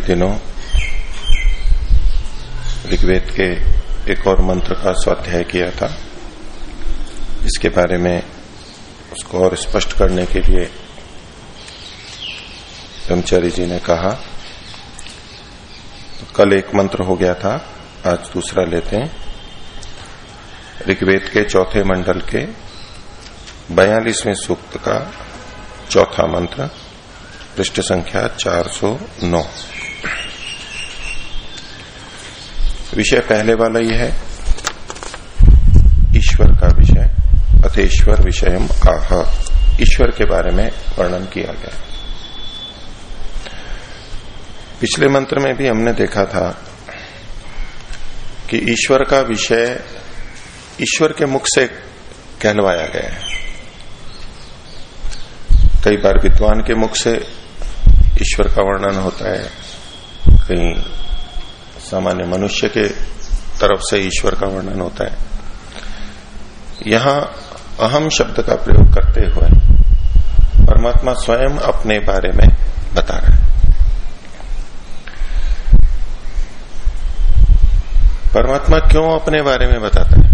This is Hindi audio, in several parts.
पिछले दिनों ऋग्वेद के एक और मंत्र का स्वाध्याय किया था। इसके बारे में उसको और स्पष्ट करने के लिए ब्रह्मचारी जी ने कहा तो कल एक मंत्र हो गया था, आज दूसरा लेते हैं। ऋग्वेद के चौथे मंडल के बयालीसवें सूक्त का चौथा मंत्र, पृष्ठ संख्या 409 विषय पहले वाला ही है। ईश्वर का विषय अथेश्वर विषय आह। ईश्वर के बारे में वर्णन किया गया। पिछले मंत्र में भी हमने देखा था कि ईश्वर का विषय ईश्वर के मुख से कहलवाया गया है। कई बार विद्वान के मुख से ईश्वर का वर्णन होता है, कहीं सामान्य मनुष्य के तरफ़ से ईश्वर का वर्णन होता है। यहाँ अहम शब्द का प्रयोग करते हुए परमात्मा स्वयं अपने बारे में बता रहा है। परमात्मा क्यों अपने बारे में बताता है?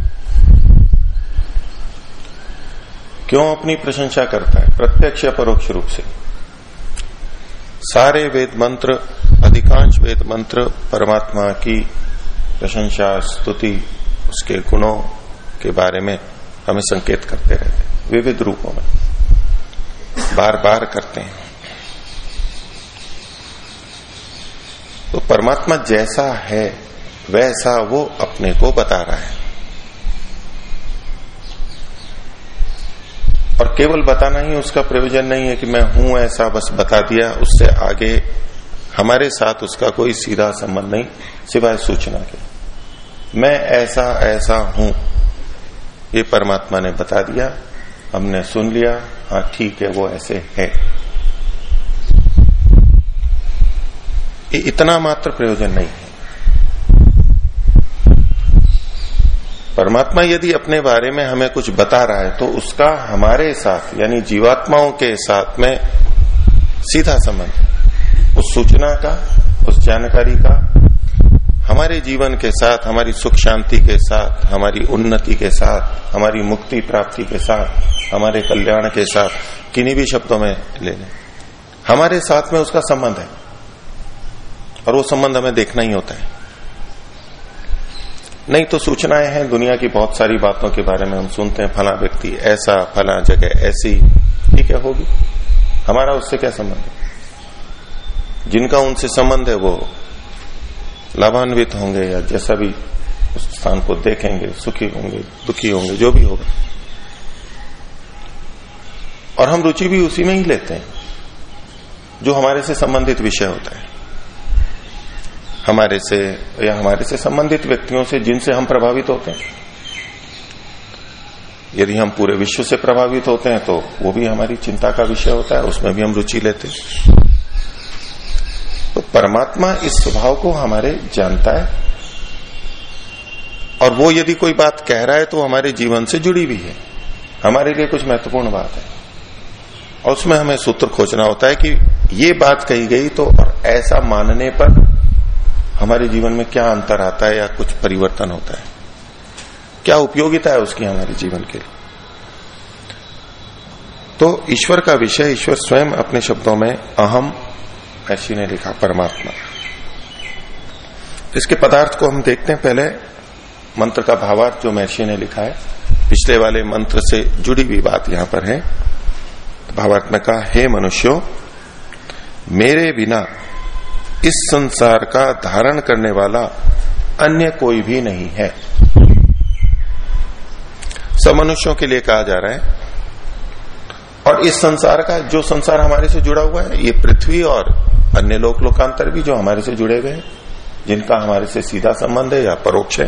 क्यों अपनी प्रशंसा करता है? प्रत्यक्ष या परोक्ष रूप से। सारे वेद मंत्र अधिकांश वेद मंत्र परमात्मा की प्रशंसा, स्तुति, उसके गुणों के बारे में हमें संकेत करते रहते हैं, विविध रूपों में। बार बार करते हैं। तो परमात्मा जैसा है, वैसा वो अपने को बता रहा है। और केवल बताना ही उसका प्रयोजन नहीं है कि मैं हूँ ऐसा, बस बता दिया, उससे आगे हमारे साथ उसका कोई सीधा संबंध नहीं, सिवाय सूचना के। मैं ऐसा ऐसा हूँ। ये परमात्मा ने बता दिया, हमने सुन लिया हाँ ठीक है, वो ऐसे है। ये इतना मात्र प्रयोजन नहीं है। परमात्मा यदि अपने बारे में हमें कुछ बता रहा है तो उसका हमारे साथ, यानी जीवात्माओं के साथ में सीधा संबंध उस सूचना का, उस जानकारी का, हमारे जीवन के साथ, हमारी सुख शांति के साथ, हमारी उन्नति के साथ, हमारी मुक्ति प्राप्ति के साथ, हमारे कल्याण के साथ, किन्हीं भी शब्दों में ले लें। हमारे साथ में उसका संबंध है। और वो संबंध हमें देखना ही होता है। नहीं तो सूचनाएँ हैं, दुनिया की बहुत सारी बातों के बारे में हम सुनते हैं, फला व्यक्ति ऐसा, फला जगह ऐसी, ठीक है, होगी। हमारा उससे क्या संबंध है? जिनका उनसे संबंध है वो लाभान्वित होंगे या जैसा भी उस स्थान को देखेंगे, सुखी होंगे, दुखी होंगे, जो भी होगा। और हम रुचि भी उसी में ही लेते हैं, जो हमारे से संबंधित विषय होता है। हमारे से या हमारे से संबंधित व्यक्तियों से जिनसे हम प्रभावित होते हैं। यदि हम पूरे विश्व से प्रभावित होते हैं तो वो भी हमारी चिंता का विषय होता है, उसमें भी हम रुचि लेते हैं। परमात्मा इस स्वभाव को हमारे जानता है। और वो यदि कोई बात कह रहा है तो हमारे जीवन से जुड़ी भी है। हमारे लिए कुछ महत्वपूर्ण बात है। और उसमें हमें सूत्र खोजना होता है कि ये बात कही गई तो और ऐसा मानने पर हमारे जीवन में क्या अंतर आता है या कुछ परिवर्तन होता है। क्या उपयोगिता है उसकी हमारे जीवन के लिए? तो ईश्वर का विषय, ईश्वर स्वयं अपने शब्दों में अहम ऐसी ने लिखा, परमात्मा। इसके पदार्थ को हम देखते हैं पहले, मंत्र का भावार्थ जो महर्षि ने लिखा है। पिछले वाले मंत्र से जुड़ी हुई बात यहाँ पर है। भावार्थ में कहा, हे मनुष्यो, मेरे बिना इस संसार का धारण करने वाला अन्य कोई भी नहीं है। सब मनुष्यों के लिए कहा जा रहा है। और इस संसार का, जो संसार हमारे से जुड़ा हुआ है, ये पृथ्वी और अन्य लोक लोकांतर भी जो हमारे से जुड़े हुए हैं, जिनका हमारे से सीधा संबंध है या परोक्ष है,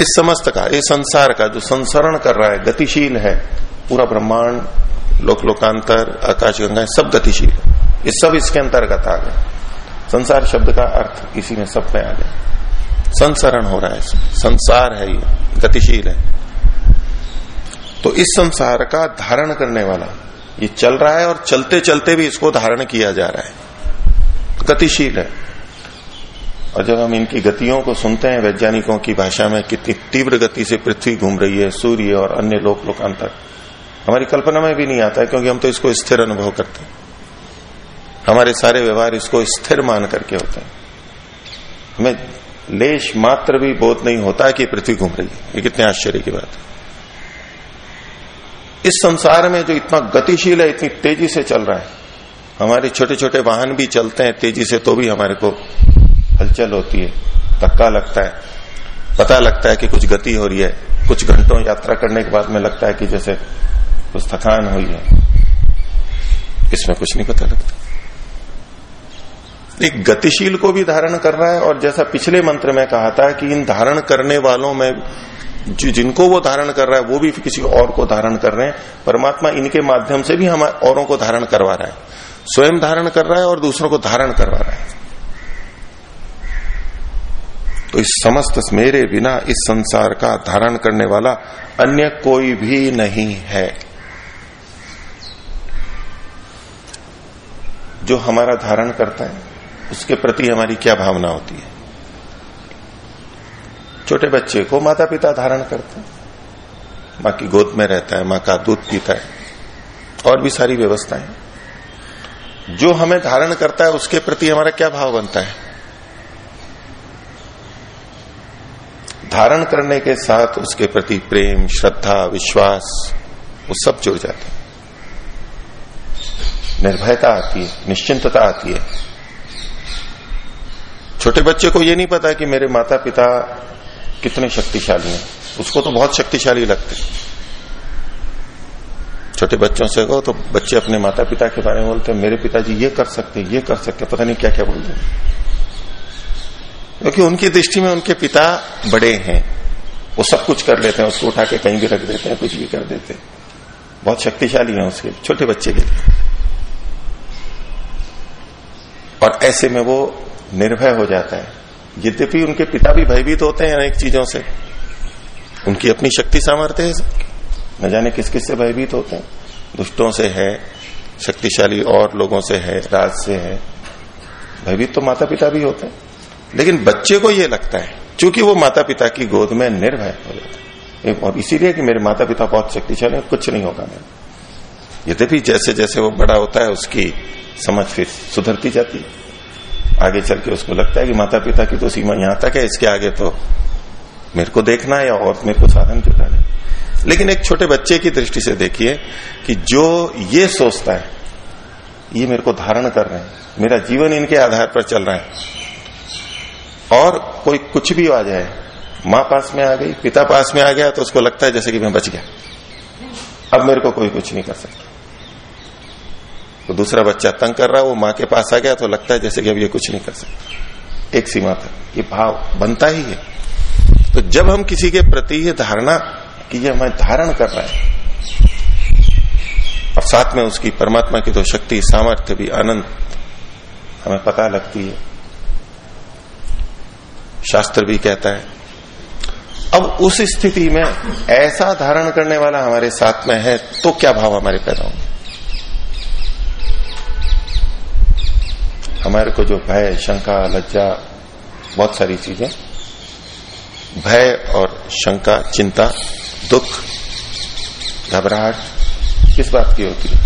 इस समस्त का, इस संसार का जो संसरण कर रहा है, गतिशील है, पूरा ब्रह्मांड, लोक लोकांतर, आकाश गंगा सब गतिशील है। ये सब इसके अंतर्गत आ गए। संसार शब्द का अर्थ इसी में सब में आ गया। संसरण हो रहा है संसार है ये, गतिशील है। तो इस संसार का धारण करने वाला ये चल रहा है और चलते चलते भी इसको धारण किया जा रहा है। गतिशील है। और जब हम इनकी गतियों को सुनते हैं, वैज्ञानिकों की भाषा में कितनी तीव्र गति से पृथ्वी घूम रही है, सूर्य और अन्य लोक लोकांतर, हमारी कल्पना में भी नहीं आता है क्योंकि हम तो इसको स्थिर अनुभव करते हैं। हमारे सारे व्यवहार इसको स्थिर मान करके होते हैं। हमें लेश मात्र भी बोध नहीं होता कि पृथ्वी घूम रही है। ये कितने आश्चर्य की बात है। इस संसार में जो इतना गतिशील है, इतनी तेज़ी से चल रहा है। हमारे छोटे छोटे वाहन भी चलते हैं, तेज़ी से तो भी हमारे को हलचल होती है, धक्का लगता है। पता लगता है कि कुछ गति हो रही है, कुछ घंटों यात्रा करने के बाद में लगता है कि जैसे कुछ थकान हुई है। इसमें कुछ नहीं पता लगता। एक गतिशील को भी धारण कर रहा है, और जैसा पिछले मंत्र में कहा था कि इन धारण करने वालों में जिनको वो धारण कर रहा है, वो भी किसी और को धारण कर रहे हैं। परमात्मा इनके माध्यम से भी हम औरों को धारण करवा रहा है। स्वयं धारण कर रहा है और दूसरों को धारण करवा रहा है। तो इस समस्त मेरे बिना इस संसार का धारण करने वाला अन्य कोई भी नहीं है। जो हमारा धारण करता है, उसके प्रति हमारी क्या भावना होती है? छोटे बच्चे को माता पिता धारण करते हैं। माँ की गोद में रहता है, माँ का दूध पीता है, और भी सारी व्यवस्थाएँ जो हमें धारण करता है, उसके प्रति हमारा क्या भाव बनता है? धारण करने के साथ उसके प्रति प्रेम, श्रद्धा, विश्वास, वो सब जुड़ जाते हैं। निर्भयता आती है, निश्चिंतता आती है। छोटे बच्चे को ये नहीं पता कि मेरे माता पिता कितने शक्तिशाली हैं? उसको तो बहुत शक्तिशाली लगते छोटे बच्चों से कहो तो बच्चे अपने माता पिता के बारे में बोलते हैं, मेरे पिताजी ये कर सकते ये कर सकते पता नहीं क्या क्या बोलते हैं। क्योंकि उनकी दृष्टि में उनके पिता बड़े हैं। वो सब कुछ कर लेते हैं, उसको उठा के कहीं भी रख देते हैं, कुछ भी कर देते हैं। बहुत शक्तिशाली है उसके छोटे बच्चे के लिए। और ऐसे में वो निर्भय हो जाता है। यद्यपि उनके पिता भी भयभीत होते हैं अनेक चीज़ों से। उनकी अपनी शक्ति सामर्थ्य है। न जाने किस किस से भयभीत होते हैं। दुष्टों से है, शक्तिशाली और लोगों से है, राज से है। भयभीत तो माता पिता भी होते हैं। लेकिन बच्चे को ये लगता है क्योंकि वो माता पिता की गोद में निर्भय हो जाता है। और इसीलिए कि मेरे माता पिता बहुत शक्तिशाली कुछ नहीं होगा मेरे। यद्यपि जैसे जैसे वो बड़ा होता है, उसकी समझ फिर सुधरती जाती है। आगे चल के उसको लगता है कि माता पिता की तो सीमा यहाँ तक है, इसके आगे तो मेरे को देखना है या और मेरे को साधन जुटाना लेकिन एक छोटे बच्चे की दृष्टि से देखिए कि जो ये सोचता है, ये मेरे को धारण कर रहे हैं। मेरा जीवन इनके आधार पर चल रहा है। और कोई कुछ भी आ जाए, माँ पास में आ गई, पिता पास में आ गया तो उसको लगता है जैसे कि मैं बच गया। अब मेरे को कोई कुछ नहीं कर सकता। तो दूसरा बच्चा तंग कर रहा है, वो माँ के पास आ गया तो लगता है जैसे कि अब ये कुछ नहीं कर सकता। एक सीमा तक ये भाव बनता ही है। तो जब हम किसी के प्रति ये धारणा कि ये हमें धारण कर रहा है, और साथ में उसकी परमात्मा की तो शक्ति, सामर्थ्य भी अनंत हमें पता लगती है। शास्त्र भी कहता है, अब उस स्थिति में ऐसा धारण करने वाला हमारे साथ में है तो क्या भाव हमारे पैदा होंगे? हमारे को जो भय, शंका, लज्जा, बहुत सारी चीज़ें। भय और शंका, चिंता, दुख, घबराहट, किस बात की होती है?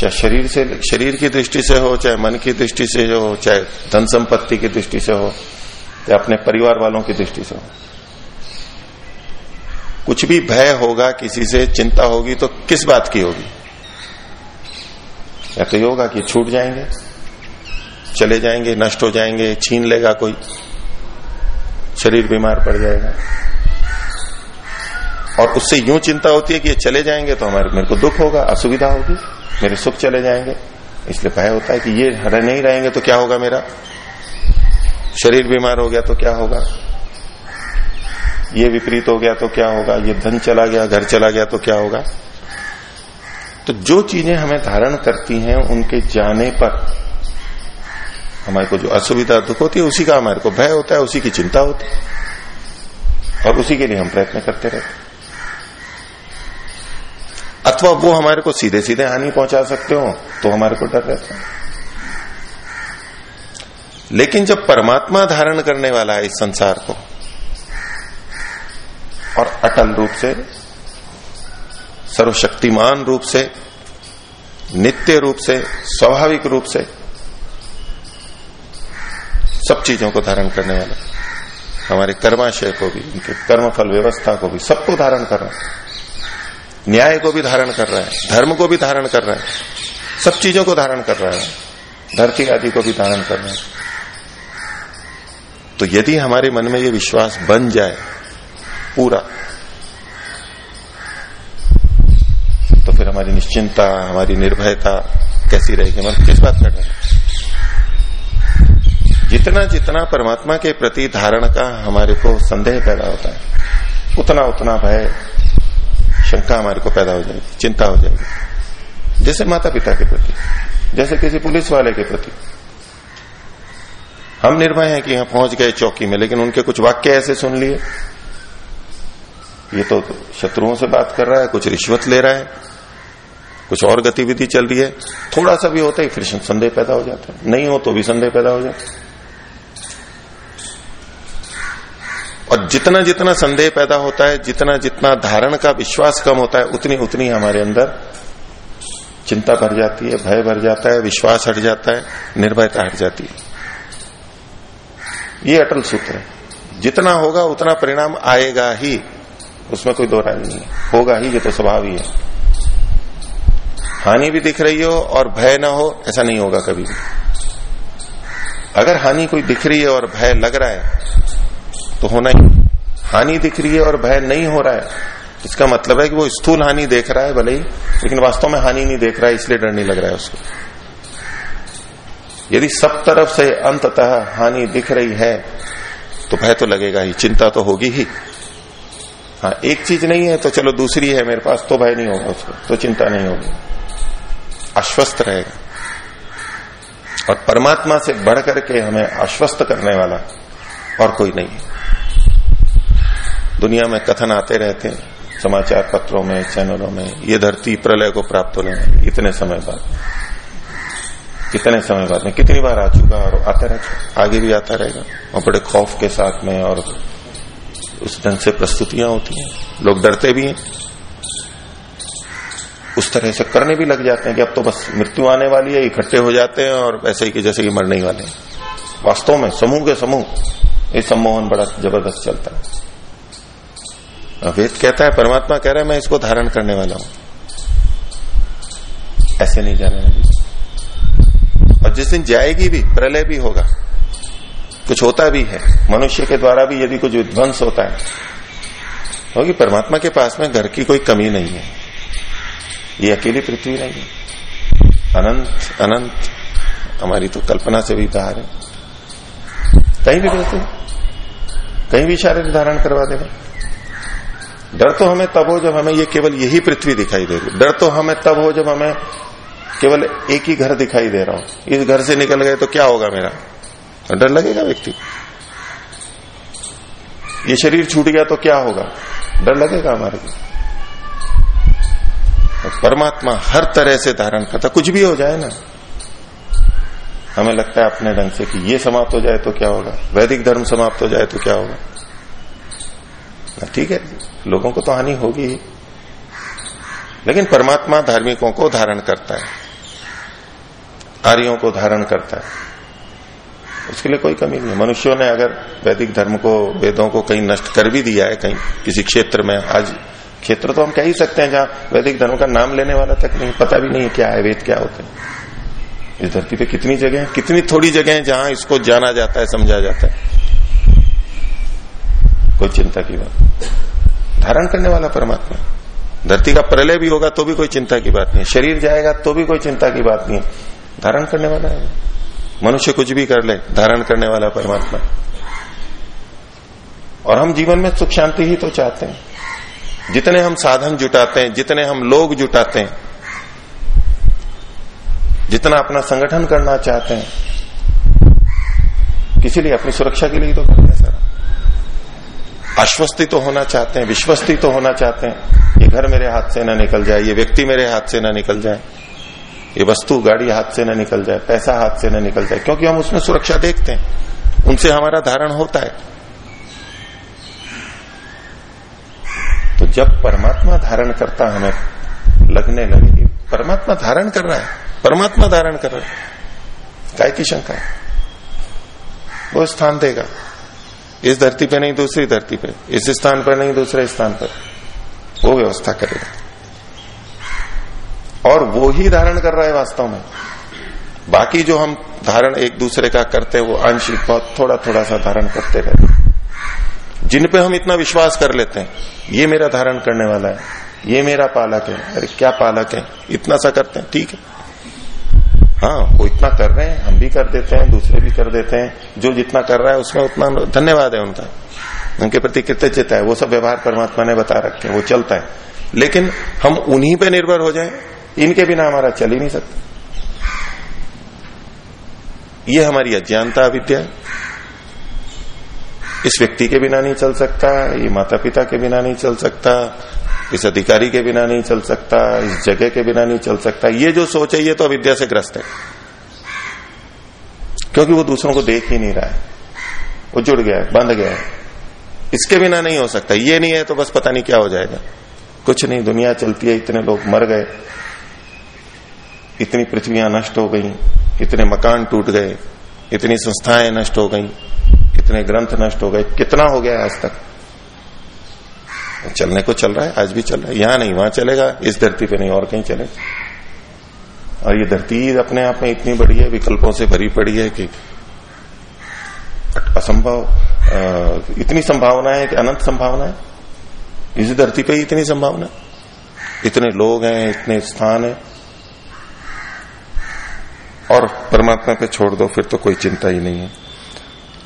चाहे शरीर से, शरीर की दृष्टि से हो, चाहे मन की दृष्टि से हो, चाहे धन संपत्ति की दृष्टि से हो चाहे अपने परिवार वालों की दृष्टि से हो। कुछ भी भय होगा, किसी से चिंता होगी तो किस बात की होगी? या तो ये होगा कि छूट जाएँगे चले जाएँगे, नष्ट हो जाएँगे, छीन लेगा कोई, शरीर बीमार पड़ जाएगा। और उससे यूँ चिंता होती है कि ये चले जाएँगे तो हमारे, मेरे को दुख होगा, असुविधा होगी, मेरे सुख चले जाएँगे। इसलिए भय होता है कि ये हरे नहीं रहेंगे तो क्या होगा मेरा? शरीर बीमार हो गया तो क्या होगा? ये विपरीत हो गया तो क्या होगा? ये धन चला गया, घर चला गया तो क्या होगा? तो जो चीज़ें हमें धारण करती हैं, उनके जाने पर हमारे को जो असुविधा, दुख होती है, उसी का हमारे को भय होता है, उसी की चिंता होती है। और उसी के लिए हम प्रयत्न करते रहते अथवा वो हमारे को सीधे सीधे हानि पहुँचा सकते हो तो हमारे को डर रहता है। लेकिन जब परमात्मा धारण करने वाला है इस संसार को, और अटल रूप से, सर्वशक्तिमान रूप से, नित्य रूप से, स्वाभाविक रूप से सब चीज़ों को धारण करने वाला। हमारे कर्माशय को भी, उनके कर्मफल व्यवस्था को भी, सबको धारण कर रहा है। न्याय को भी धारण कर रहा है, धर्म को भी धारण कर रहा है, सब चीज़ों को धारण कर रहा है, धरती आदि को भी धारण कर रहा है। तो यदि हमारे मन में ये विश्वास बन जाए, पूरा तो फिर हमारी निश्चिंता, हमारी निर्भयता कैसी रहेगी? मतलब किस बात का डर जितना जितना परमात्मा के प्रति धारण का हमारे को संदेह पैदा होता है, उतना उतना भय, शंका हमारे को पैदा हो जाएगी, चिंता हो जाएगी। जैसे माता पिता के प्रति, जैसे किसी पुलिस वाले के प्रति। हम निर्भय हैं कि यहाँ पहुँच गए चौकी में, लेकिन उनके कुछ वाक्य ऐसे सुन लिए। ये तो शत्रुओं से बात कर रहा है, कुछ रिश्वत ले रहा है, कुछ और गतिविधि चल रही है। थोड़ा सा भी होता है फिर संदेह पैदा हो जाता है। नहीं हो तो भी संदेह पैदा हो जाता है। और जितना जितना संदेह पैदा होता है, जितना जितना धारण का विश्वास कम होता है, उतनी उतनी हमारे अंदर चिंता भर जाती है, भय भर जाता है, विश्वास हट जाता है, निर्भयता हट जाती है। ये अटल सूत्र है। जितना होगा, उतना परिणाम आएगा ही। उसमें कोई दो नहीं है। होगा ही, ये तो स्वभाव ही है। हानि भी दिख रही हो और भय ना हो, ऐसा नहीं होगा कभी भी। अगर हानि कोई दिख रही है और भय लग रहा है तो होना ही हानि दिख रही है और भय नहीं हो रहा है। इसका मतलब है कि वो स्थूल हानि देख रहा है भले ही, लेकिन वास्तव में हानि नहीं देख रहा है, इसलिए डर नहीं लग रहा है उसको। यदि सब तरफ़ से अंततः हानि दिख रही है तो भय तो लगेगा ही, चिंता तो होगी ही। हाँ एक चीज़ नहीं है तो चलो दूसरी है मेरे पास तो भय नहीं होगा उसको तो चिंता नहीं होगी। आश्वस्त रहेगा। और परमात्मा से बढ़ करके हमें आश्वस्त करने वाला और कोई नहीं है। दुनिया में कथन आते रहते हैं, समाचार पत्रों में, चैनलों में, ये धरती प्रलय को प्राप्त होने वाली इतने समय बाद। कितने समय बाद में कितनी बार आ चुका और आता रहेगा आगे भी आता रहेगा। और बड़े खौफ के साथ में और उस ढंग से प्रस्तुतियाँ होती हैं। लोग डरते भी हैं। उस तरह से करने भी लग जाते हैं कि अब तो बस मृत्यु आने वाली है, इकट्ठे हो जाते हैं और वैसे ही कि जैसे कि मरने ही वाले हैं। वास्तव में समूह के समूह। ये सम्मोहन बड़ा ज़बरदस्त चलता है। वेद कहता है, परमात्मा कह रहा है, मैं इसको धारण करने वाला हूँ। ऐसे नहीं जाने वाली। और जिस दिन जाएगी भी, प्रलय भी होगा। कुछ होता भी है। मनुष्य के द्वारा भी यदि कुछ विध्वंस होता है होगी परमात्मा के पास में घर की कोई कमी नहीं है। ये अकेली पृथ्वी नहीं है। अनंत अनंत, हमारी तो कल्पना से भी बाहर है। कहीं भी बिल्कुल कहीं भी शारीरिक धारण करवा देगा डर तो हमें तब हो जब हमें ये केवल यही पृथ्वी दिखाई दे रही। डर तो हमें तब हो जब हमें केवल एक ही घर दिखाई दे रहा हो। इस घर से निकल गए तो क्या होगा मेरा? डर लगेगा व्यक्ति ये शरीर छूट गया तो क्या होगा? डर लगेगा हमारे को। परमात्मा हर तरह से धारण करता, कुछ भी हो जाए ना। हमें लगता है अपने ढंग से कि ये समाप्त हो जाए तो क्या होगा? वैदिक धर्म समाप्त हो जाए तो क्या होगा? ठीक है। लोगों को तो हानि होगी ही। लेकिन परमात्मा धार्मिकों को धारण करता है। आर्यों को धारण करता है। उसके लिए कोई कमी नहीं है। मनुष्यों ने अगर वैदिक धर्म को, वेदों को कहीं नष्ट कर भी दिया है, कहीं किसी क्षेत्र में, आज क्षेत्र तो हम कह ही सकते हैं, जहाँ वैदिक धर्म का नाम लेने वाला तक नहीं, पता भी नहीं क्या है, वेद क्या होते हैं। इस धरती पे कितनी जगह है? कितनी थोड़ी जगह है जहाँ इसको जाना जाता है, समझा जाता है। कोई चिंता की बात धारण करने वाला परमात्मा धरती का प्रलय भी होगा तो भी कोई चिंता की बात नहीं। शरीर जाएगा तो भी कोई चिंता की बात नहीं। धारण करने वाला है। मनुष्य कुछ भी कर ले, धारण करने वाला परमात्मा और हम जीवन में सुख शांति ही तो चाहते हैं। जितने हम साधन जुटाते हैं, जितने हम लोग जुटाते हैं, जितना अपना संगठन करना चाहते हैं, किसी लिए अपनी सुरक्षा के लिए तो करते आश्वस्ति तो होना चाहते हैं, विश्वस्ती तो होना चाहते हैं। ये घर मेरे हाथ से ना निकल जाए, ये व्यक्ति मेरे हाथ से ना निकल जाए। ये वस्तु, गाड़ी हाथ से ना निकल जाए, पैसा हाथ से ना निकल जाए, क्योंकि हम उसमें सुरक्षा देखते हैं। उनसे हमारा धारण होता है। तो जब परमात्मा धारण करता हमें लगने लगे परमात्मा धारण कर रहा है, परमात्मा धारण कर रहा है। काय की शंका है? वो स्थान देगा। इस धरती पे नहीं, दूसरी धरती पे। इस स्थान पर नहीं, दूसरे स्थान पर। वो व्यवस्था करेगा। और वो ही धारण कर रहा है वास्तव में। बाकी जो हम धारण एक दूसरे का करते वो आंशिक बहुत थोड़ा थोड़ा सा धारण करते रहते जिन पे हम इतना विश्वास कर लेते हैं, ये मेरा धारण करने वाला है, ये मेरा पालक है। अरे, क्या पालक है? इतना सा करते हैं, ठीक है। हाँ वो इतना कर रहे हैं, हम भी कर देते हैं, दूसरे भी कर देते हैं, जो जितना कर रहा है उसमें उतना धन्यवाद है उनका। उनके प्रति कृतज्ञता है, वो सब व्यवहार परमात्मा ने बता रखे हैं, वो चलता है। लेकिन हम उन्हीं पे निर्भर हो जाए, इनके बिना हमारा चल ही नहीं सकता। ये हमारी अज्ञानता अविद्या है। इस व्यक्ति के बिना नहीं चल सकता, ये माता पिता के बिना नहीं चल सकता इस अधिकारी के बिना नहीं चल सकता, इस जगह के बिना नहीं चल सकता। ये जो सोच है, ये तो अविद्या से ग्रस्त है। क्योंकि वो दूसरों को देख ही नहीं रहा है। वो जुड़ गया है, बंध गया है। इसके बिना नहीं हो सकता। ये नहीं है तो बस पता नहीं क्या हो जाएगा। कुछ नहीं, दुनिया चलती है, इतने लोग मर गए। इतनी पृथ्वियाँ नष्ट हो गई, इतने मकान टूट गए, इतनी संस्थाएँ नष्ट हो गई, इतने ग्रंथ नष्ट हो गए। कितना हो गया आज तक? चलने को चल रहा है, आज भी चल रहा है। यहाँ नहीं, वहाँ चलेगा, इस धरती पे नहीं, और कहीं चलेगा। और ये धरती अपने आप में इतनी बड़ी है, विकल्पों से भरी पड़ी है कि असंभव इतनी संभावना है कि अनंत संभावना है। इस धरती पे इतनी संभावना इतने लोग हैं, इतने स्थान है। और परमात्मा पे छोड़ दो, फिर तो कोई चिंता ही नहीं है।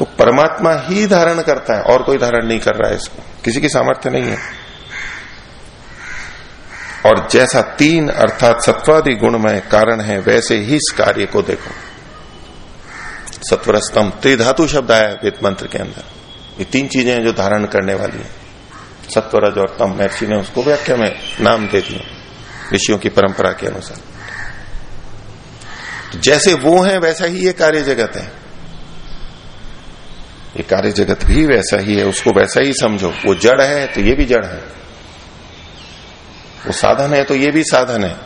तो परमात्मा ही धारण करता है, और कोई धारण नहीं कर रहा है इसको। किसी की सामर्थ्य नहीं है। और जैसा तीन अर्थात सत्वादि गुणमय कारण है, वैसे ही इस कार्य को देखो। सत्वर स्तंभ त्रिधातु शब्द आया वेद मंत्र के अंदर। ये तीन चीज़ें हैं जो धारण करने वाली है। सत्वरज और तम, महर्षि ने उसको व्याख्या में नाम दे दिया, ऋषियों की परंपरा के अनुसार। तो जैसे वो है, वैसा ही ये कार्य जगत है। ये कार्य जगत भी वैसा ही है, उसको वैसा ही समझो। वो जड़ है तो ये भी जड़ है। वो साधन है तो ये भी साधन है।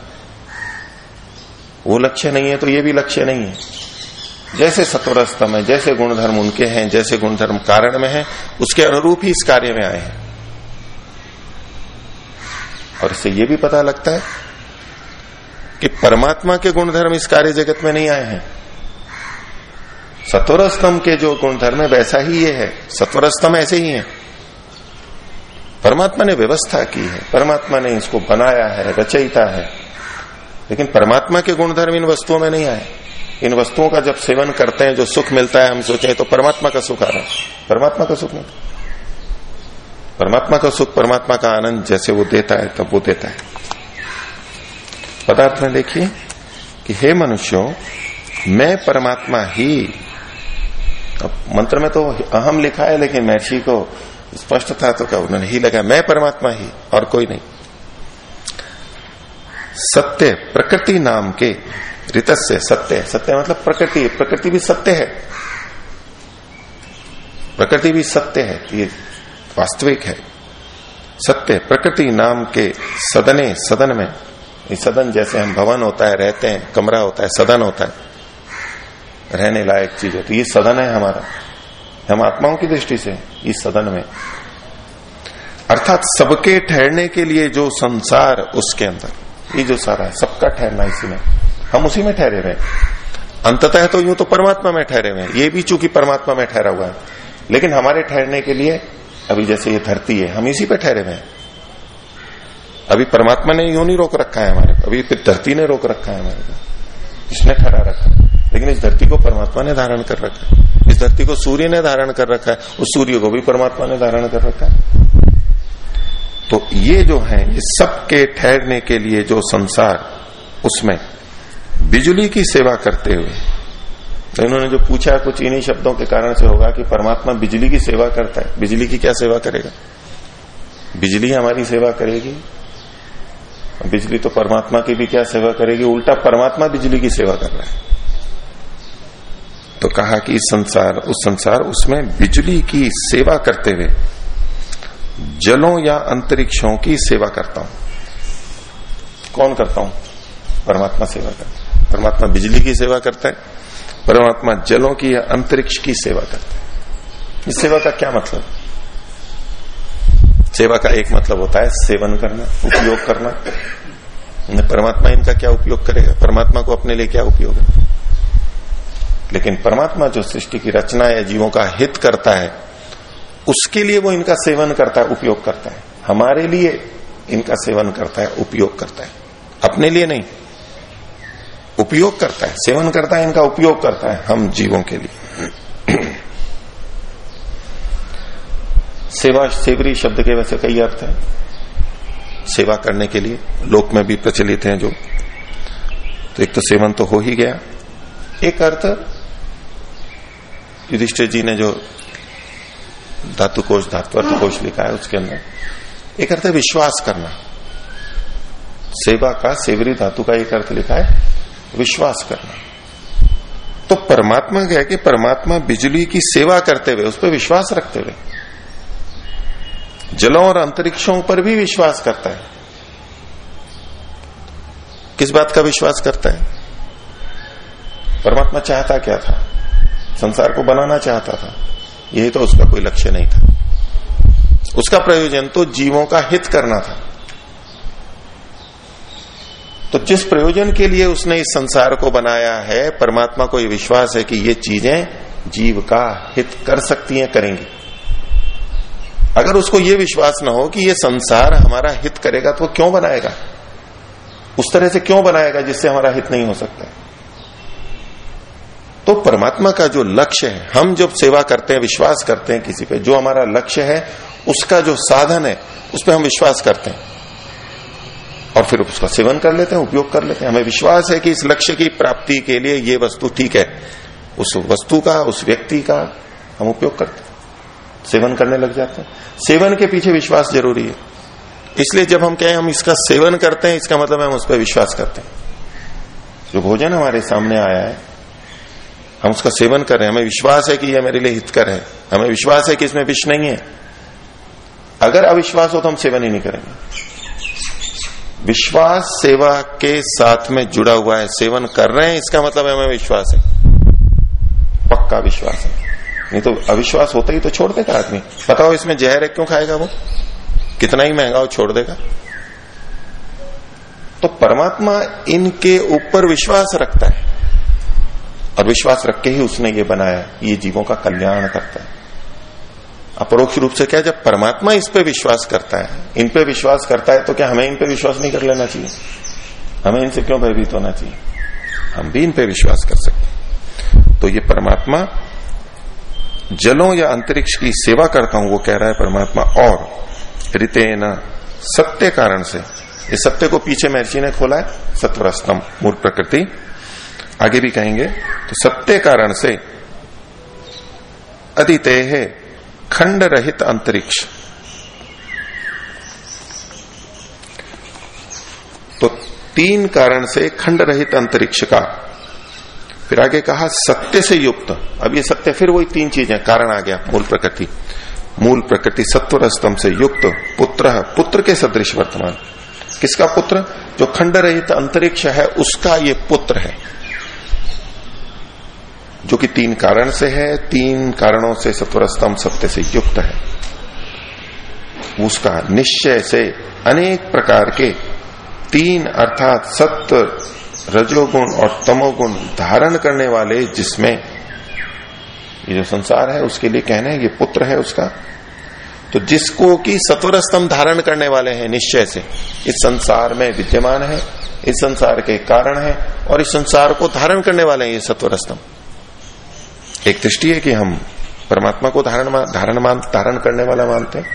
वो लक्ष्य नहीं है तो ये भी लक्ष्य नहीं है। जैसे सत्वर सत्वरस्तम है, जैसे गुणधर्म उनके हैं, जैसे गुणधर्म कारण में है, उसके अनुरूप ही इस कार्य में आए हैं। और इससे ये भी पता लगता है कि परमात्मा के गुणधर्म इस कार्य जगत में नहीं आए हैं। सत्वरस्तम के जो गुणधर्म है, वैसा ही ये है। सत्वर सत्वरस्तम ऐसे ही है। परमात्मा ने व्यवस्था की है। परमात्मा ने इसको बनाया है, रचयिता है। लेकिन परमात्मा के गुणधर्म इन वस्तुओं में नहीं आए। इन वस्तुओं का जब सेवन करते हैं, जो सुख मिलता है, हम सोचे तो परमात्मा का सुख आ रहा है। परमात्मा का सुख मिलता परमात्मा का सुख, परमात्मा का आनंद, जैसे वो देता है, तब वो देता है। पदार्थ में देखिए कि, हे मनुष्यों, मैं परमात्मा ही अब मंत्र में तो अहम लिखा है, लेकिन महर्षि को स्पष्ट था तो क्या उन्होंने ही लगा, मैं परमात्मा ही, और कोई नहीं। सत्य, प्रकृति नाम के ऋतस्य सत्य। सत्य मतलब प्रकृति प्रकृति भी सत्य है। प्रकृति भी सत्य है, ये वास्तविक है। सत्य, प्रकृति नाम के सदने, सदन में सदन जैसे हम भवन होता है, रहते हैं, कमरा होता है, सदन होता है। रहने लायक चीज़ है। तो ये सदन है हमारा। हम आत्माओं की दृष्टि से इस सदन में। अर्थात सबके ठहरने के लिए जो संसार उसके अंदर, ये जो सारा है, सबका ठहरना इसी में। हम उसी में ठहरे हुए अंततः तो यूँ तो परमात्मा में ठहरे हुए ये भी चूँकि परमात्मा में ठहरा हुआ है। लेकिन हमारे ठहरने के लिए, अभी जैसे ये धरती है, हम इसी पे ठहरे हुए हैं। अभी परमात्मा ने यूँ नहीं रोक रखा है हमारे अभी फिर धरती ने रोक रखा है हमारे को इसने ठहरा रखा है। लेकिन इस धरती को परमात्मा ने धारण कर रखा है। इस धरती को सूर्य ने धारण कर रखा है। उस सूर्य को भी परमात्मा ने धारण कर रखा है। तो ये जो है इस सबके ठहरने के लिए जो संसार, उसमें बिजली की सेवा करते हुए तो इन्होंने जो पूछा कुछ इन्हीं शब्दों के कारण से होगा कि परमात्मा बिजली की सेवा करता है। बिजली की क्या सेवा करेगा? बिजली हमारी सेवा करेगी। बिजली तो परमात्मा की भी क्या सेवा करेगी? उल्टा परमात्मा बिजली की सेवा कर रहा है। तो कहा कि संसार, उस संसार, उसमें बिजली की सेवा करते हुए, जलों या अंतरिक्षों की सेवा करता हूँ। कौन करता हूँ? परमात्मा सेवा करता है। परमात्मा बिजली की सेवा करता है, परमात्मा जलों की या अंतरिक्ष की सेवा करता है। इस सेवा का क्या मतलब? सेवा का एक मतलब होता है सेवन करना, उपयोग करना। परमात्मा इनका क्या उपयोग करेगा? परमात्मा को अपने लिए क्या उपयोग है? लेकिन परमात्मा जो सृष्टि की रचना या जीवों का हित करता है, उसके लिए वो इनका सेवन करता है, उपयोग करता है। हमारे लिए इनका सेवन करता है, उपयोग करता है। अपने लिए नहीं, उपयोग करता है। सेवन करता है, इनका उपयोग करता है, हम जीवों के लिए। सेवा, सेवरी शब्द के वैसे कई अर्थ है। सेवा करने के लिए, लोक में भी प्रचलित हैं जो। तो एक तो सेवन तो हो ही गया। एक अर्थ युधिष्ठिर जी ने जो धातु कोष धातुअर्थ कोष लिखा है उसके अंदर एक अर्थ है विश्वास करना। सेवा का सेवरी धातु का एक अर्थ लिखा है विश्वास करना। तो परमात्मा क्या है कि परमात्मा बिजली की सेवा करते हुए उस पर विश्वास रखते हुए जलों और अंतरिक्षों पर भी विश्वास करता है। किस बात का विश्वास करता है? परमात्मा चाहता क्या था? संसार को बनाना चाहता था। यही तो उसका कोई लक्ष्य नहीं था। उसका प्रयोजन तो जीवों का हित करना था। तो जिस प्रयोजन के लिए उसने इस संसार को बनाया है, परमात्मा को यह विश्वास है कि ये चीज़ें जीव का हित कर सकती हैं, करेंगी। अगर उसको ये विश्वास ना हो कि ये संसार हमारा हित करेगा तो क्यों बनाएगा? उस तरह से क्यों बनाएगा जिससे हमारा हित नहीं हो सकता? तो परमात्मा का जो लक्ष्य है, हम जब सेवा करते हैं, विश्वास करते हैं किसी पे, जो हमारा लक्ष्य है, उसका जो साधन है, उस पर हम विश्वास करते हैं। और फिर उसका सेवन कर लेते हैं, उपयोग कर लेते हैं। हमें विश्वास है कि इस लक्ष्य की प्राप्ति के लिए ये वस्तु ठीक है। उस वस्तु का, उस व्यक्ति का हम उपयोग करते हैं। सेवन करने लग जाते हैं। सेवन के पीछे विश्वास ज़रूरी है। इसलिए जब हम कहें हम इसका सेवन करते हैं, इसका मतलब हम उस पर विश्वास करते हैं। जो भोजन हमारे सामने आया है हम उसका सेवन कर रहे हैं, हमें विश्वास है कि यह मेरे लिए हितकर है। हमें विश्वास है कि इसमें विष नहीं है। अगर अविश्वास हो तो हम सेवन ही नहीं करेंगे। विश्वास सेवा के साथ में जुड़ा हुआ है, सेवन कर रहे हैं, इसका मतलब है हमें विश्वास है। पक्का विश्वास है। नहीं तो अविश्वास होता ही तो छोड़ देगा आदमी। बताओ इसमें जहर है, क्यों खाएगा वो? कितना ही महँगा हो, छोड़ देगा। तो परमात्मा इनके ऊपर विश्वास रखता है। और विश्वास रख के ही उसने ये बनाया, ये जीवों का कल्याण करता है। अपरोक्ष रूप से क्या, जब परमात्मा इस पे विश्वास करता है, इन पे विश्वास करता है तो क्या हमें इन पे विश्वास नहीं कर लेना चाहिए? हमें इनसे क्यों भयभीत होना चाहिए? हम भी इन पे विश्वास कर सकते तो ये परमात्मा, जलों या अंतरिक्ष की सेवा करता हूँ, वो कह रहा है परमात्मा, और रितेन सत्य कारण से, इस सत्य को पीछे महर्षि ने खोला है, सत्वरस्तम, मूल प्रकृति। आगे भी कहेंगे तो सत्य कारण से अदिते है खंड रहित अंतरिक्ष। तो तीन कारण से खंड रहित अंतरिक्ष का। फिर आगे कहा, सत्य से युक्त। अब ये सत्य फिर वही तीन चीज़ें, कारण आ गया, मूल प्रकृति। मूल प्रकृति सत्वर स्तंभ से युक्त, पुत्र पुत्र के सदृश वर्तमान। किसका पुत्र? जो खंड रहित अंतरिक्ष है, उसका ये पुत्र है। जो कि तीन कारण से है, तीन कारणों से सत्वर स्तंभ सत्य से युक्त है। उसका निश्चय से अनेक प्रकार के तीन अर्थात सत्य रजोगुण और तमोगुण धारण करने वाले जिसमें ये जो संसार है, उसके लिए कहना है, ये पुत्र है उसका। तो जिसको कि सत्वर स्तंभ धारण करने वाले हैं निश्चय से, इस संसार में विद्यमान है, इस संसार के कारण है, और इस संसार को धारण करने वाले हैं ये सत्वर स्तंभ एक दृष्टि है कि हम परमात्मा को धारण धारण मान, धारण करने वाला मानते हैं,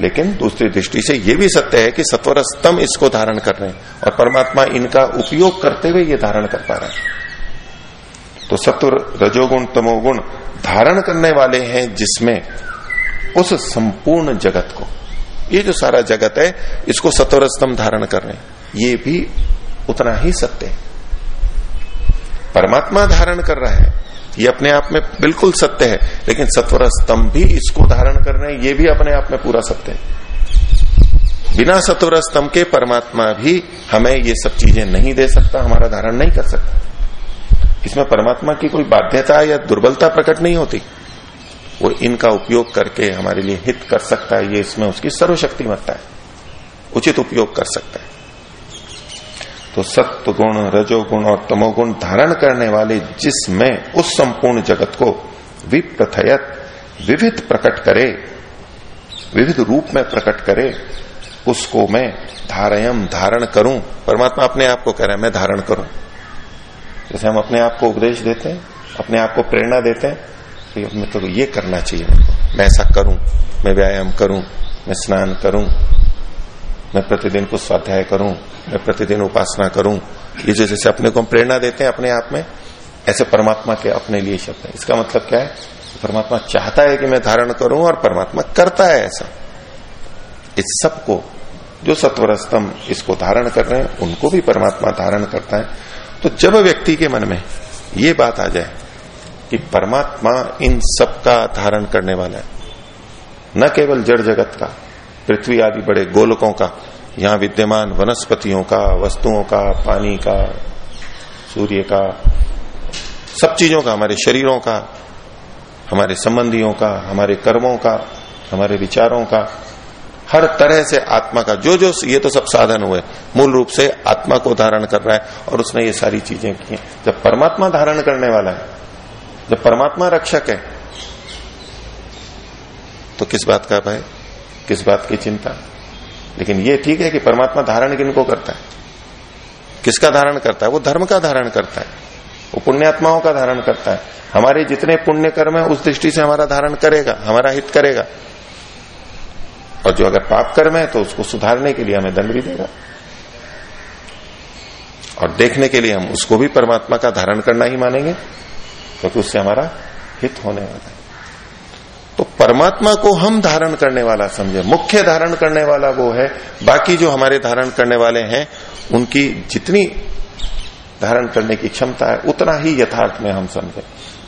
लेकिन दूसरी दृष्टि से यह भी सत्य है कि सत्वर स्तंभ इसको धारण कर रहे हैं और परमात्मा इनका उपयोग करते हुए ये धारण कर पा रहा है। तो सत्वर रजोगुण, तमोगुण धारण करने वाले हैं जिसमें उस संपूर्ण जगत को, ये जो सारा जगत है, इसको सत्वर स्तंभ धारण कर रहे हैं। ये भी उतना ही सत्य है। परमात्मा धारण कर रहा है ये अपने आप में बिल्कुल सत्य है, लेकिन सत्वर स्तंभ भी इसको धारण कर रहे हैं, ये भी अपने आप में पूरा सत्य है। बिना सत्वर स्तंभ के परमात्मा भी हमें ये सब चीज़ें नहीं दे सकता, हमारा धारण नहीं कर सकता। इसमें परमात्मा की कोई बाध्यता या दुर्बलता प्रकट नहीं होती। वो इनका उपयोग करके हमारे लिए हित कर सकता है, ये इसमें उसकी सर्वशक्तिमत्ता है। उचित उपयोग कर सकता है। तो सत्व गुण, रजोगुण और तमोगुण धारण करने वाले जिसमें उस संपूर्ण जगत को विप्रथयत, विविध प्रकट करे, विविध रूप में प्रकट करे, उसको मैं धारयम धारण करूँ। परमात्मा अपने आप को कह रहे हैं, मैं धारण करूँ। जैसे हम अपने आप को उपदेश देते हैं, अपने आप को प्रेरणा देते हैं मैं तो ये करना चाहिए मैं ऐसा करूँ, मैं व्यायाम करूँ, मैं स्नान करूँ मैं प्रतिदिन कुछ स्वाध्याय करूँ, मैं प्रतिदिन उपासना करूँ। ये जो जैसे अपने को प्रेरणा देते हैं अपने आप में, ऐसे परमात्मा के अपने लिए शब्द है। इसका मतलब क्या है? परमात्मा चाहता है कि मैं धारण करूँ और परमात्मा करता है ऐसा। इस सबको, जो सत्वर स्तंभ इसको धारण कर रहे हैं, उनको भी परमात्मा धारण करता है। तो जब व्यक्ति के मन में ये बात आ जाए कि परमात्मा इन सब का धारण करने वाला है, न केवल जड़ जगत का पृथ्वी आदि बड़े गोलकों का, यहाँ विद्यमान वनस्पतियों का, वस्तुओं का, पानी का, सूर्य का, सब चीज़ों का, हमारे शरीरों का, हमारे संबंधियों का, हमारे कर्मों का, हमारे विचारों का, हर तरह से आत्मा का, जो जो, ये तो सब साधन हुए, मूल रूप से आत्मा को धारण कर रहा है, और उसने ये सारी चीज़ें की जब परमात्मा धारण करने वाला है, जब परमात्मा रक्षक है तो किस बात का भय? किस बात की चिंता? लेकिन ये ठीक है कि परमात्मा धारण किनको करता है? किसका धारण करता है? वो धर्म का धारण करता है। वो पुण्यात्माओं का धारण करता है। हमारे जितने पुण्य कर्म है, उस दृष्टि से हमारा धारण करेगा, हमारा हित करेगा। और जो अगर पाप कर्म है तो उसको सुधारने के लिए हमें दंड भी देगा। और देखने के लिए हम उसको भी परमात्मा का धारण करना ही मानेंगे, क्योंकि तो उससे हमारा हित होने वाला है। तो परमात्मा को हम धारण करने वाला समझे, मुख्य धारण करने वाला वो है, बाकी जो हमारे धारण करने वाले हैं, उनकी जितनी धारण करने की क्षमता है, उतना ही यथार्थ में हम समझे।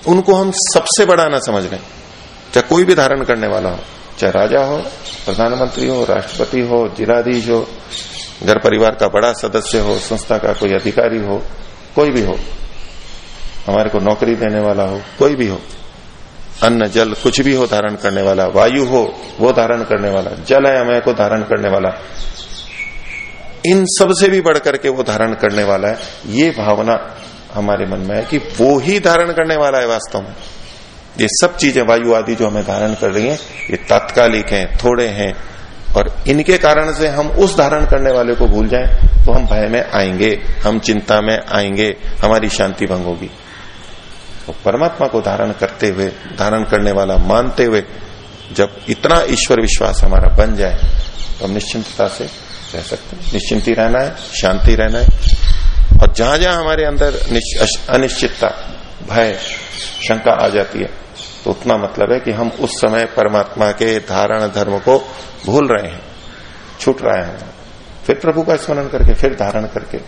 उनको हम सबसे बड़ा ना समझ लें, चाहे कोई भी धारण करने वाला हो, चाहे राजा हो, प्रधानमंत्री हो, राष्ट्रपति हो, जिलाधीश हो, घर परिवार का बड़ा सदस्य हो, संस्था का कोई अधिकारी हो, कोई भी हो, हमारे को नौकरी देने वाला हो, कोई भी हो अन्न, जल कुछ भी हो धारण करने वाला, वायु हो, वो धारण करने वाला, जल है हमें को धारण करने वाला, इन सबसे भी बढ़ करके वो धारण करने वाला है। ये भावना हमारे मन में है कि वो ही धारण करने वाला है वास्तव में। ये सब चीज़ें, वायु आदि जो हमें धारण कर रही हैं, ये तात्कालिक हैं, थोड़े हैं, और इनके कारण से हम उस धारण करने वाले को भूल जाएँ तो हम भय में आएँगे, हम चिंता में आएँगे, हमारी शांति भंग होगी। तो परमात्मा को धारण करते हुए, धारण करने वाला मानते हुए जब इतना ईश्वर विश्वास हमारा बन जाए तो हम निश्चिंतता से रह सकते हैं। निश्चिंती रहना है, शांति रहना है। और जहाँ जहाँ हमारे अंदर अनिश्चितता, भय, शंका आ जाती है तो उतना मतलब है कि हम उस समय परमात्मा के धारण धर्म को भूल रहे हैं, छूट रहे हैं। फिर प्रभु का स्मरण करके, फिर धारण करके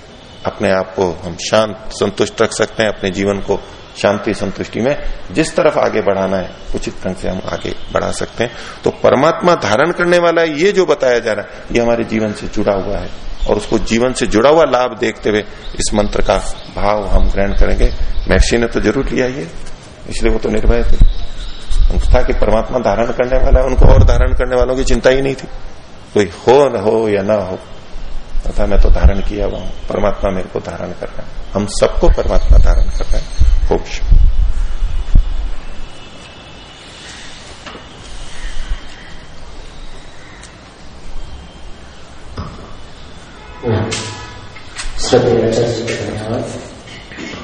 अपने आप को हम शांत, संतुष्ट रख सकते हैं, अपने जीवन को शांति संतुष्टि में जिस तरफ़ आगे बढ़ाना है, उचित ढंग से हम आगे बढ़ा सकते हैं। तो परमात्मा धारण करने वाला ये जो बताया जा रहा है, ये हमारे जीवन से जुड़ा हुआ है। और उसको जीवन से जुड़ा हुआ लाभ देखते हुए इस मंत्र का भाव हम ग्रहण करेंगे। महर्षि ने तो ज़रूर लिया ये, इसलिए वो तो निर्भय थे। था कि परमात्मा धारण करने वाला है, उनको और धारण करने वालों की चिंता ही नहीं थी। कोई हो, न हो या ना हो तथा मैं तो धारण किया हुआ हूँ। परमात्मा मेरे को धारण कर रहा है। हम सबको परमात्मा धारण कर रहे हैं। खूब श्रद्धेय धन्यवाद